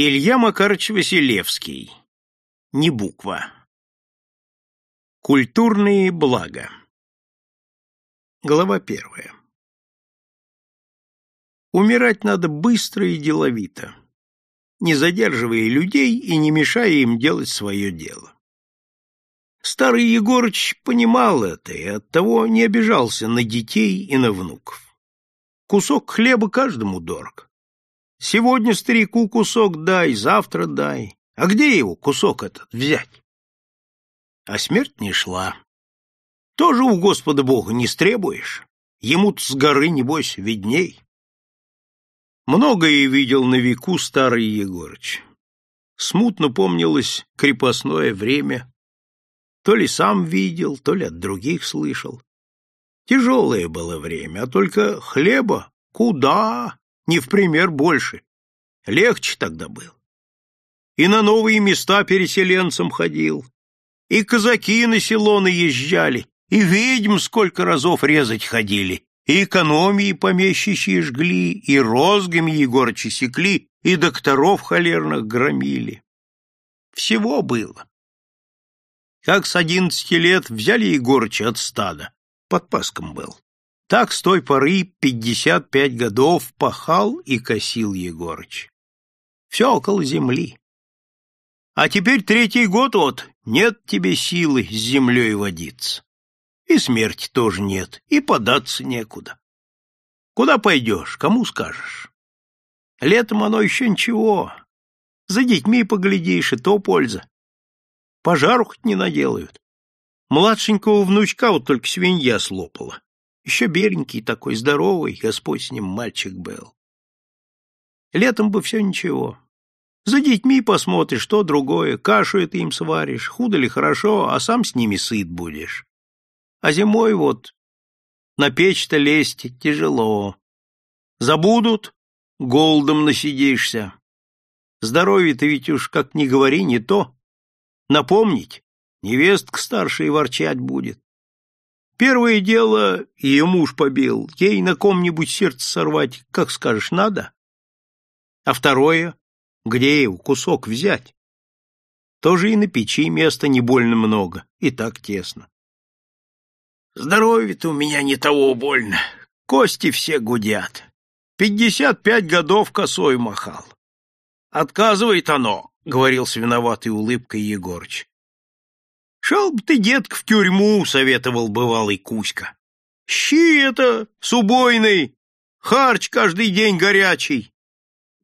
Илья Макарович Василевский. Не буква. Культурные блага. Глава первая. Умирать надо быстро и деловито, не задерживая людей и не мешая им делать свое дело. Старый Егорыч понимал это и оттого не обижался на детей и на внуков. Кусок хлеба каждому дорог. Сегодня старику кусок дай, завтра дай. А где его кусок этот взять? А смерть не шла. Тоже у Господа Бога не стребуешь. Ему-то с горы, небось, видней. Многое видел на веку старый Егорыч. Смутно помнилось крепостное время. То ли сам видел, то ли от других слышал. Тяжелое было время, а только хлеба куда, не в пример больше. Легче тогда был. И на новые места переселенцам ходил, и казаки на село наезжали, и ведьм сколько разов резать ходили, и экономии помещичьи жгли, и розгами Егорыча секли, и докторов холерных громили. Всего было. Как с одиннадцати лет взяли Егорыча от стада, под паском был. Так с той поры пятьдесят пять годов пахал и косил Егорыч. Все около земли. А теперь третий год вот, нет тебе силы с землей водиться. И смерти тоже нет, и податься некуда. Куда пойдешь, кому скажешь? Летом оно еще ничего. За детьми поглядишь, и то польза. Пожару хоть не наделают. Младшенького внучка вот только свинья слопала. Еще беленький такой, здоровый, Господь с ним мальчик был. Летом бы все ничего. За детьми посмотришь, что другое, кашу это им сваришь, худо ли хорошо, а сам с ними сыт будешь. А зимой вот на печь-то лезть тяжело. Забудут, голодом насидишься. Здоровье-то ведь уж как ни говори, не то. Напомнить, невестка старшая ворчать будет. Первое дело, ее муж побил, ей на ком-нибудь сердце сорвать, как скажешь, надо? А второе, где его кусок взять? Тоже и на печи места не больно много, и так тесно. Здоровье-то у меня не того больно, кости все гудят. Пятьдесят пять годов косой махал. Отказывает оно, — говорил с виноватой улыбкой Егорыч. Шел бы ты, детка, в тюрьму, — советовал бывалый Кузька. Щи это, с убойной, харч каждый день горячий.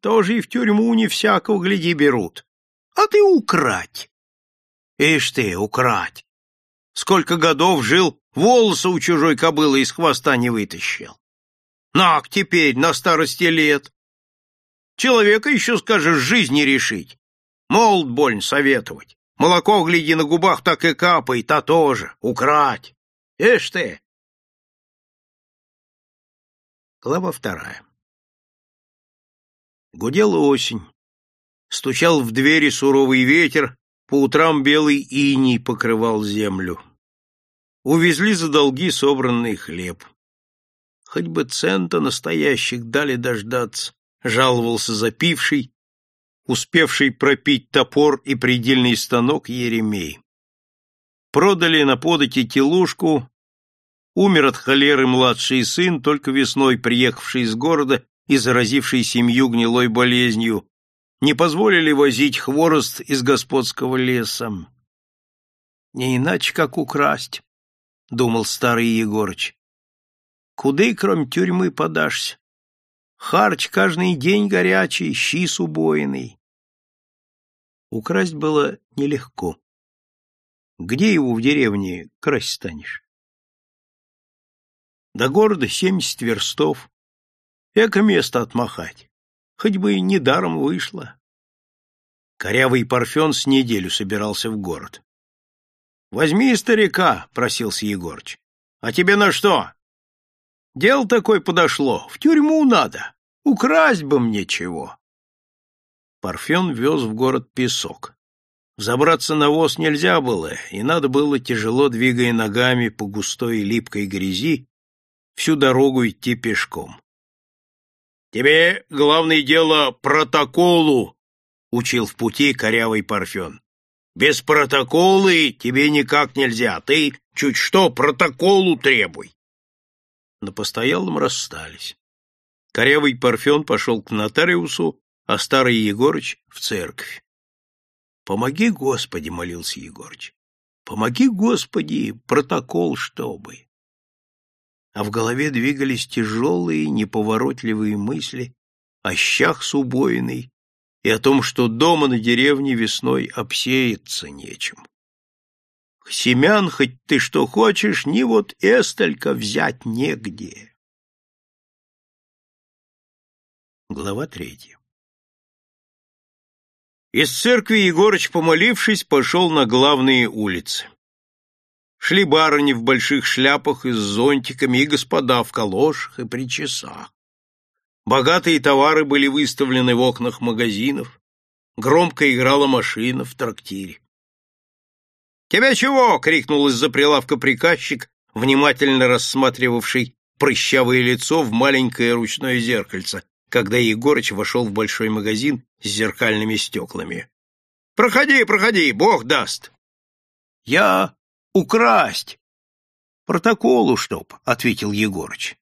Тоже и в тюрьму не всякого, гляди, берут. А ты украть. Ишь ты, украть. Сколько годов жил, волосы у чужой кобылы из хвоста не вытащил. Нак теперь, на старости лет. Человека еще, скажешь, жизни решить. Молод больно советовать. Молоко, гляди, на губах так и капает, а тоже. Украть. Эш ты! Глава вторая. Гудела осень. Стучал в двери суровый ветер, по утрам белый иней покрывал землю. Увезли за долги собранный хлеб. Хоть бы цента настоящих дали дождаться, жаловался запивший, успевший пропить топор и предельный станок Еремей. Продали на подати телушку, умер от холеры младший сын, только весной приехавший из города и заразивший семью гнилой болезнью, не позволили возить хворост из господского леса. Не иначе, как украсть, — думал старый Егорыч. Куды, кроме тюрьмы, подашься? Харч каждый день горячий, щи с убойный. Украсть было нелегко. Где его в деревне красть станешь? До города семьдесят верстов. Эко место отмахать. Хоть бы и недаром вышло. Корявый Парфен с неделю собирался в город. — Возьми старика, — просился Егорыч. — А тебе на что? — Дело такое подошло, в тюрьму надо. Украсть бы мне чего. Парфен вез в город песок. Забраться на воз нельзя было, и надо было, тяжело двигая ногами по густой и липкой грязи, всю дорогу идти пешком. — Тебе, главное дело, протоколу, учил в пути корявый Парфен. Без протоколы тебе никак нельзя. Ты чуть что протоколу требуй. На постоялом расстались. Корявый Парфен пошел к нотариусу, а старый Егорыч — в церковь. «Помоги, Господи!» — молился Егорыч. «Помоги, Господи, протокол чтобы!» А в голове двигались тяжелые, неповоротливые мысли о щах с убоиной и о том, что дома на деревне весной обсеяться нечем. Семян, хоть ты что хочешь, ни вот эстолько взять негде. Глава третья Из церкви Егорыч, помолившись, пошел на главные улицы. Шли барыни в больших шляпах и с зонтиками, и господа в калошах и при часах. Богатые товары были выставлены в окнах магазинов. Громко играла машина в трактире. «Тебя чего?» — крикнул из-за прилавка приказчик, внимательно рассматривавший прыщавое лицо в маленькое ручное зеркальце, когда Егорыч вошел в большой магазин с зеркальными стеклами. «Проходи, проходи, бог даст!» «Я украсть!» «Протоколу чтоб», — ответил Егорыч.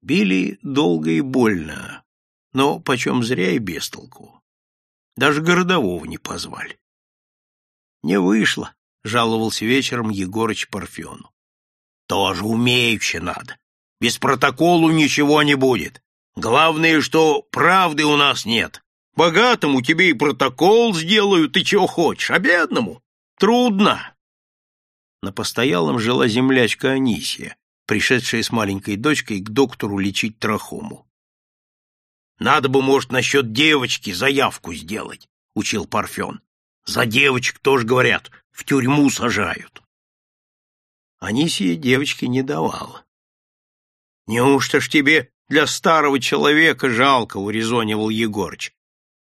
Били долго и больно, но почем зря и без толку. Даже городового не позвали. Не вышло, жаловался вечером Егорыч Парфену. Тоже умеючи надо. Без протоколу ничего не будет. Главное, что правды у нас нет. Богатому тебе и протокол сделают, и чего хочешь, а бедному трудно. На постоялом жила землячка Анисия, пришедшая с маленькой дочкой к доктору лечить трахому. «Надо бы, может, насчет девочки заявку сделать», — учил Парфен. «За девочек тоже, говорят, в тюрьму сажают». Анисия девочки не давала. «Неужто ж тебе для старого человека жалко?» — урезонивал Егорыч.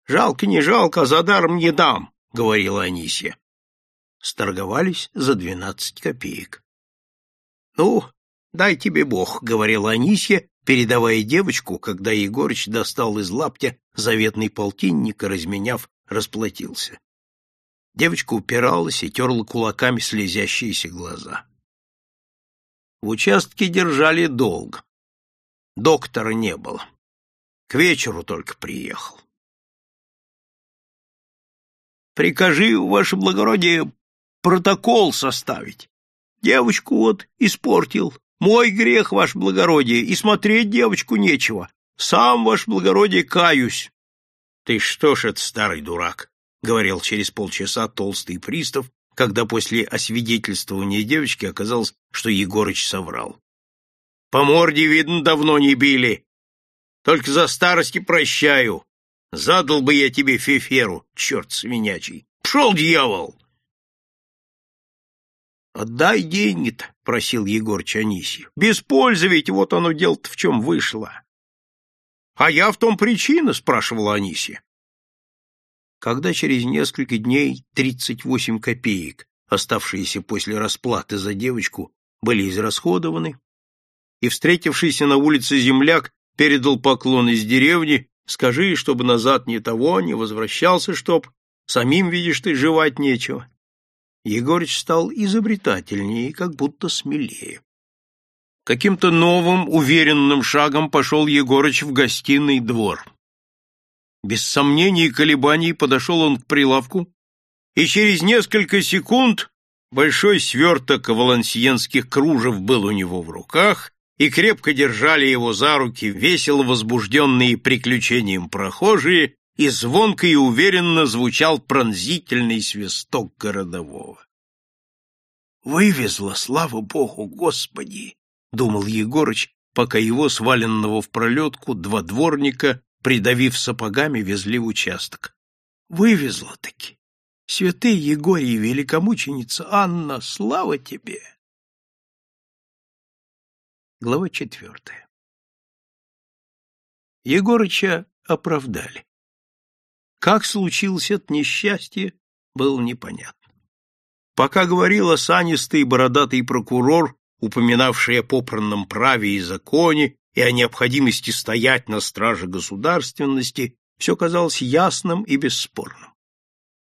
«Жалко, не жалко, а за даром не дам», — говорила Анисия. Сторговались за двенадцать копеек. «Ну, «Дай тебе Бог», — говорила Анисья, передавая девочку, когда Егорыч достал из лаптя заветный полтинник и, разменяв, расплатился. Девочка упиралась и терла кулаками слезящиеся глаза. В участке держали долго. Доктора не было. К вечеру только приехал. «Прикажи, ваше благородие, протокол составить. Девочку вот испортил, мой грех, ваш благородие, и смотреть девочку нечего. Сам, ваш благородие, каюсь. — Ты что ж это, старый дурак, — говорил через полчаса толстый пристав, когда после освидетельствования девочки оказалось, что Егорыч соврал. — По морде, видно, давно не били. Только за старости прощаю. Задал бы я тебе феферу, черт свинячий. Пшел, дьявол! Отдай деньги-то, просил Егор Чанисьев. Без пользы ведь вот оно дело-то в чем вышло. А я в том причина, спрашивала Анисия. Когда через несколько дней тридцать восемь копеек, оставшиеся после расплаты за девочку, были израсходованы, и встретившийся на улице земляк передал поклон из деревни, скажи, чтобы назад ни того, не возвращался, чтоб, самим, видишь ты, жевать нечего. Егорыч стал изобретательнее как будто смелее. Каким-то новым, уверенным шагом пошел Егорыч в гостиный двор. Без сомнений и колебаний подошел он к прилавку, и через несколько секунд большой сверток валансиенских кружев был у него в руках, и крепко держали его за руки весело возбужденные приключением прохожие и звонко и уверенно звучал пронзительный свисток городового. «Вывезла, слава богу, Господи!» — думал Егорыч, пока его, сваленного в пролетку, два дворника, придавив сапогами, везли в участок. «Вывезла-таки! Святый Егорий, великомученица Анна, слава тебе!» Глава четвертая Егорыча оправдали. Как случилось это несчастье, было непонятно. Пока говорил осанистый бородатый прокурор, упоминавший о попранном праве и законе и о необходимости стоять на страже государственности, все казалось ясным и бесспорным.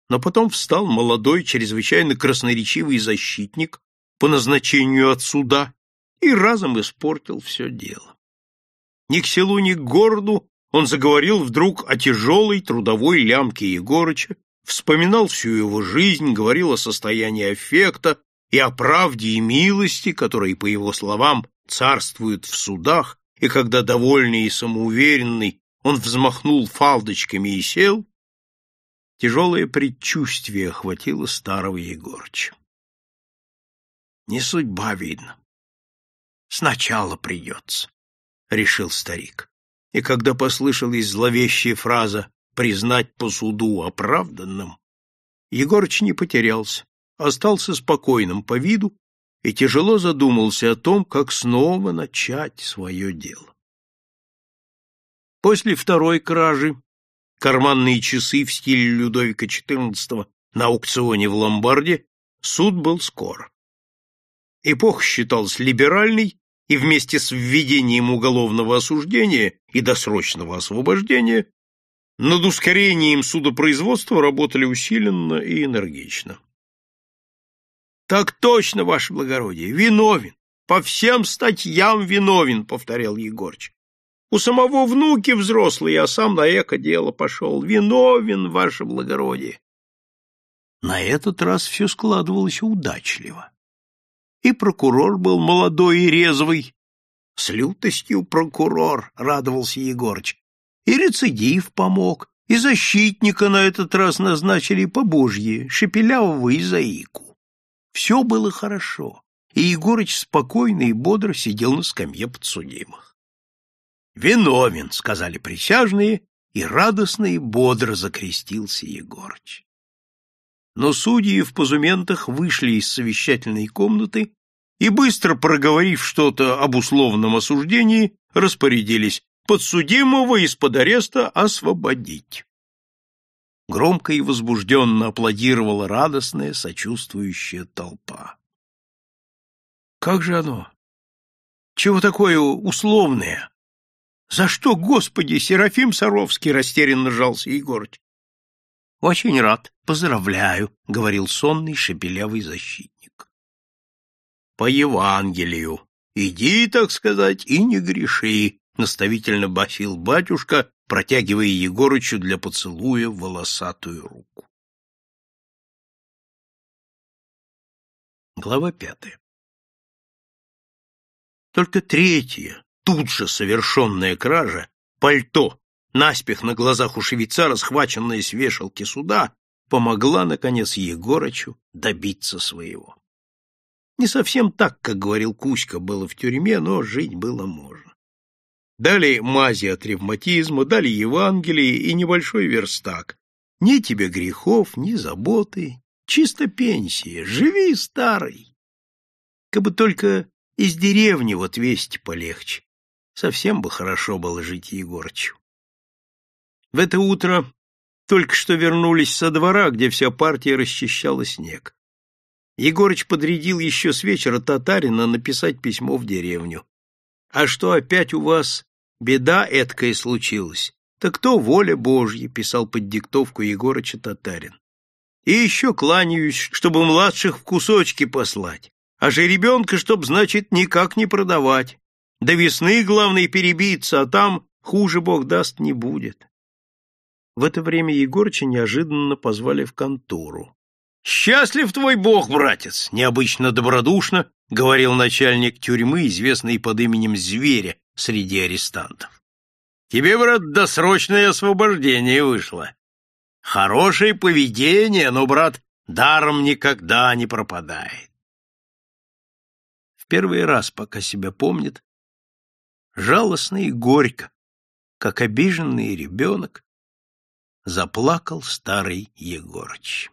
Но потом встал молодой, чрезвычайно красноречивый защитник по назначению от суда и разом испортил все дело. Ни к селу, ни к городу он заговорил вдруг о тяжелой трудовой лямке Егорыча, вспоминал всю его жизнь, говорил о состоянии аффекта и о правде и милости, которые, по его словам, царствуют в судах, и когда довольный и самоуверенный он взмахнул фалдочками и сел, тяжелое предчувствие охватило старого Егорыча. Не судьба, видно. Сначала придется, — решил старик. И когда послышалась зловещая фраза «признать по суду оправданным», Егорыч не потерялся, остался спокойным по виду и тяжело задумался о том, как снова начать свое дело. После второй кражи карманные часы в стиле Людовика XIV на аукционе в Ломбарде суд был скоро. Эпоха считалась либеральной, и вместе с введением уголовного осуждения и досрочного освобождения над ускорением судопроизводства работали усиленно и энергично. Так точно, ваше благородие, виновен, по всем статьям виновен, повторял Егорыч. У самого внуки взрослые, а сам на эко дело пошел. Виновен, ваше благородие. На этот раз все складывалось удачливо и прокурор был молодой и резвый. С лютостью прокурор, — радовался Егорыч. И рецидив помог, и защитника на этот раз назначили по божье, шепелявого и заику. Все было хорошо, и Егорыч спокойно и бодро сидел на скамье подсудимых. «Виновен», — сказали присяжные, и радостно и бодро закрестился Егорыч но судьи в позументах вышли из совещательной комнаты и, быстро проговорив что-то об условном осуждении, распорядились подсудимого из-под ареста освободить. Громко и возбужденно аплодировала радостная, сочувствующая толпа. Как же оно? Чего такое условное? За что, Господи, Серафим Саровский растерянно жался Егорыч? Очень рад, поздравляю, говорил сонный шепелявый защитник. По Евангелию. Иди, так сказать, и не греши, наставительно басил батюшка, протягивая Егорычу для поцелуя волосатую руку. Глава пятая. Только третья, тут же совершенная кража, пальто, наспех на глазах у швейцара, схваченная с вешалки суда, помогла, наконец, Егорычу добиться своего. Не совсем так, как говорил Кузька, было в тюрьме, но жить было можно. Дали мази от ревматизма, дали Евангелие и небольшой верстак. Ни тебе грехов, ни заботы, чисто пенсия, живи, старый. Как бы только из деревни вот весть полегче. Совсем бы хорошо было жить Егорычу. В это утро только что вернулись со двора, где вся партия расчищала снег. Егорыч подрядил еще с вечера татарина написать письмо в деревню. А что опять у вас беда эткая случилась? Так то воля Божья, писал под диктовку Егорыча татарин. И еще кланяюсь, чтобы младших в кусочки послать, а же ребенка, чтоб, значит, никак не продавать. До весны, главное, перебиться, а там хуже Бог даст не будет. В это время Егорыча неожиданно позвали в контору. «Счастлив твой бог, братец!» — необычно добродушно говорил начальник тюрьмы, известный под именем Зверя среди арестантов. «Тебе, брат, досрочное освобождение вышло. Хорошее поведение, но, брат, даром никогда не пропадает». В первый раз, пока себя помнит, жалостно и горько, как обиженный ребенок, заплакал старый Егорыч.